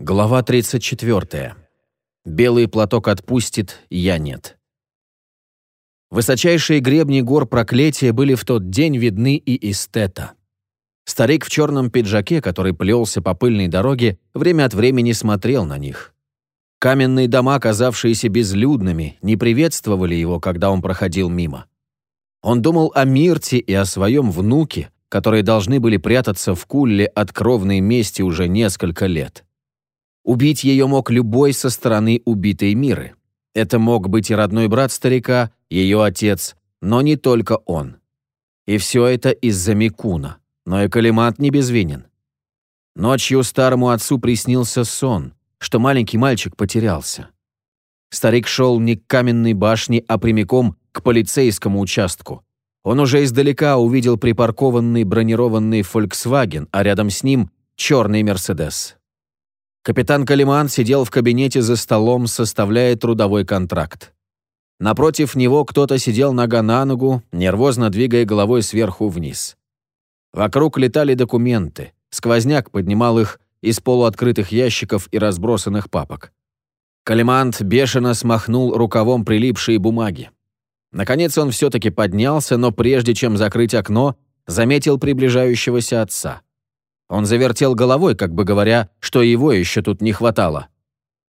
Глава 34. Белый платок отпустит, я нет. Высочайшие гребни гор проклятия были в тот день видны и из Тета. Старик в черном пиджаке, который плелся по пыльной дороге, время от времени смотрел на них. Каменные дома, казавшиеся безлюдными, не приветствовали его, когда он проходил мимо. Он думал о Мирте и о своем внуке, которые должны были прятаться в Кулле от кровной мести уже несколько лет. Убить ее мог любой со стороны убитой Миры. Это мог быть и родной брат старика, ее отец, но не только он. И все это из-за Микуна. Но и Калимат не безвинен. Ночью старому отцу приснился сон, что маленький мальчик потерялся. Старик шел не к каменной башне, а прямиком к полицейскому участку. Он уже издалека увидел припаркованный бронированный Volkswagen, а рядом с ним черный Мерседес. Капитан Калиман сидел в кабинете за столом, составляя трудовой контракт. Напротив него кто-то сидел нога на ногу, нервозно двигая головой сверху вниз. Вокруг летали документы. Сквозняк поднимал их из полуоткрытых ящиков и разбросанных папок. Калимант бешено смахнул рукавом прилипшие бумаги. Наконец он все-таки поднялся, но прежде чем закрыть окно, заметил приближающегося отца. Он завертел головой, как бы говоря, что его еще тут не хватало.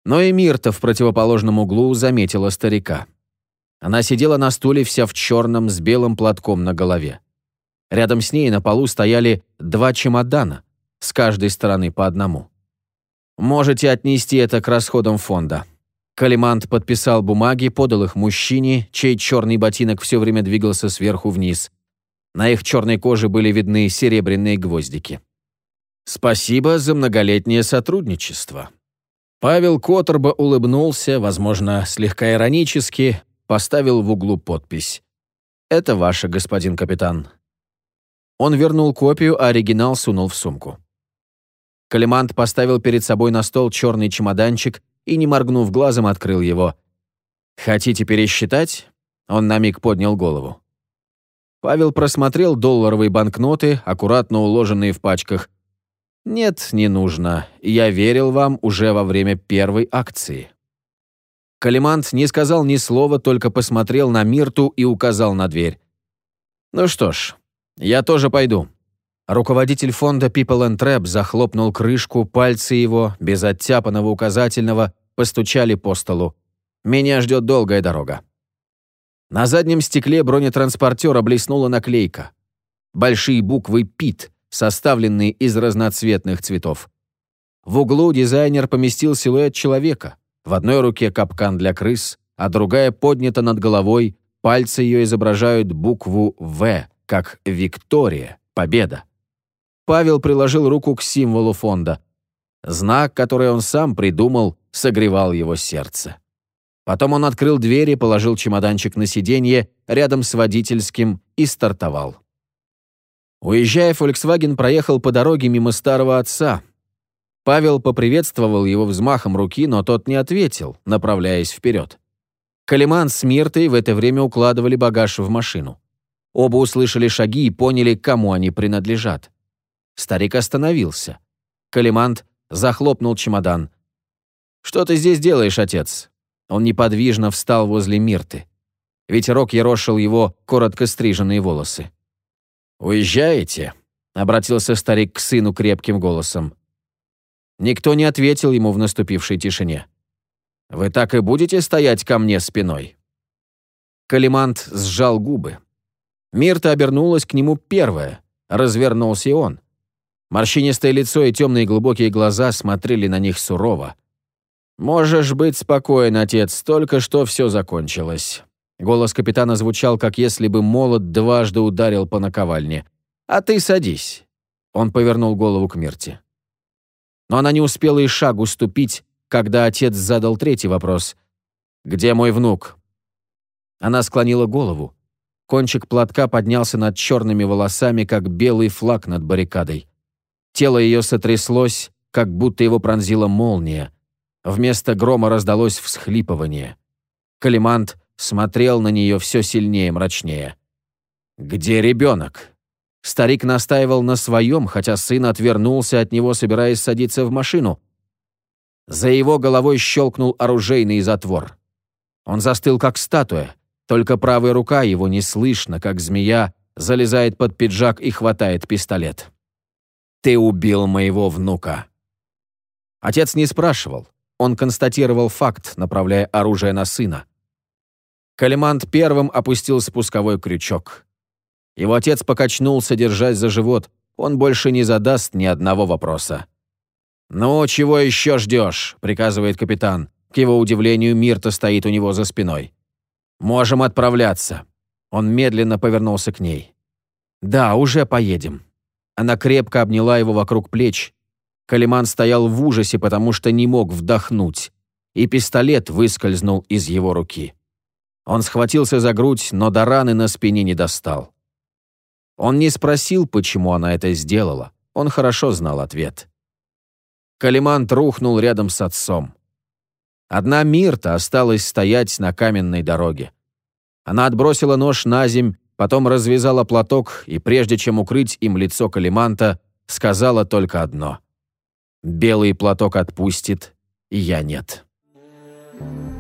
Но и Мирта в противоположном углу заметила старика. Она сидела на стуле вся в черном с белым платком на голове. Рядом с ней на полу стояли два чемодана, с каждой стороны по одному. «Можете отнести это к расходам фонда». Калимант подписал бумаги, подал их мужчине, чей черный ботинок все время двигался сверху вниз. На их черной коже были видны серебряные гвоздики. Спасибо за многолетнее сотрудничество. Павел Которба улыбнулся, возможно, слегка иронически, поставил в углу подпись. «Это ваше, господин капитан». Он вернул копию, а оригинал сунул в сумку. Калимант поставил перед собой на стол черный чемоданчик и, не моргнув глазом, открыл его. «Хотите пересчитать?» Он на миг поднял голову. Павел просмотрел долларовые банкноты, аккуратно уложенные в пачках, «Нет, не нужно. Я верил вам уже во время первой акции». Калимант не сказал ни слова, только посмотрел на Мирту и указал на дверь. «Ну что ж, я тоже пойду». Руководитель фонда People and Trap захлопнул крышку, пальцы его, без оттяпанного указательного, постучали по столу. «Меня ждет долгая дорога». На заднем стекле бронетранспортера блеснула наклейка. Большие буквы «ПИТ», составленный из разноцветных цветов. В углу дизайнер поместил силуэт человека. В одной руке капкан для крыс, а другая поднята над головой, пальцы ее изображают букву «В», как «Виктория», «Победа». Павел приложил руку к символу фонда. Знак, который он сам придумал, согревал его сердце. Потом он открыл дверь и положил чемоданчик на сиденье рядом с водительским и стартовал. Уезжая, Volkswagen проехал по дороге мимо старого отца. Павел поприветствовал его взмахом руки, но тот не ответил, направляясь вперед. Калиман с Миртой в это время укладывали багаж в машину. Оба услышали шаги и поняли, кому они принадлежат. Старик остановился. Калимант захлопнул чемодан. «Что ты здесь делаешь, отец?» Он неподвижно встал возле Мирты. Ветерок ерошил его коротко стриженные волосы. «Уезжаете?» — обратился старик к сыну крепким голосом. Никто не ответил ему в наступившей тишине. «Вы так и будете стоять ко мне спиной?» Калимант сжал губы. Мирта обернулась к нему первая. Развернулся и он. Морщинистое лицо и темные глубокие глаза смотрели на них сурово. «Можешь быть спокоен, отец, только что все закончилось. Голос капитана звучал, как если бы молот дважды ударил по наковальне. «А ты садись». Он повернул голову к Мирте. Но она не успела и шагу ступить, когда отец задал третий вопрос. «Где мой внук?» Она склонила голову. Кончик платка поднялся над черными волосами, как белый флаг над баррикадой. Тело ее сотряслось, как будто его пронзила молния. Вместо грома раздалось всхлипывание. Калимант смотрел на нее все сильнее мрачнее. «Где ребенок?» Старик настаивал на своем, хотя сын отвернулся от него, собираясь садиться в машину. За его головой щелкнул оружейный затвор. Он застыл, как статуя, только правая рука его не слышно, как змея залезает под пиджак и хватает пистолет. «Ты убил моего внука». Отец не спрашивал. Он констатировал факт, направляя оружие на сына. Калимант первым опустил спусковой крючок. Его отец покачнулся, держась за живот. Он больше не задаст ни одного вопроса. «Ну, чего еще ждешь?» — приказывает капитан. К его удивлению, Мирта стоит у него за спиной. «Можем отправляться». Он медленно повернулся к ней. «Да, уже поедем». Она крепко обняла его вокруг плеч. Калиман стоял в ужасе, потому что не мог вдохнуть, и пистолет выскользнул из его руки. Он схватился за грудь, но до раны на спине не достал. Он не спросил, почему она это сделала. Он хорошо знал ответ. Калимант рухнул рядом с отцом. Одна Мирта осталась стоять на каменной дороге. Она отбросила нож на земь, потом развязала платок и, прежде чем укрыть им лицо Калиманта, сказала только одно. «Белый платок отпустит, и я нет». Thank you.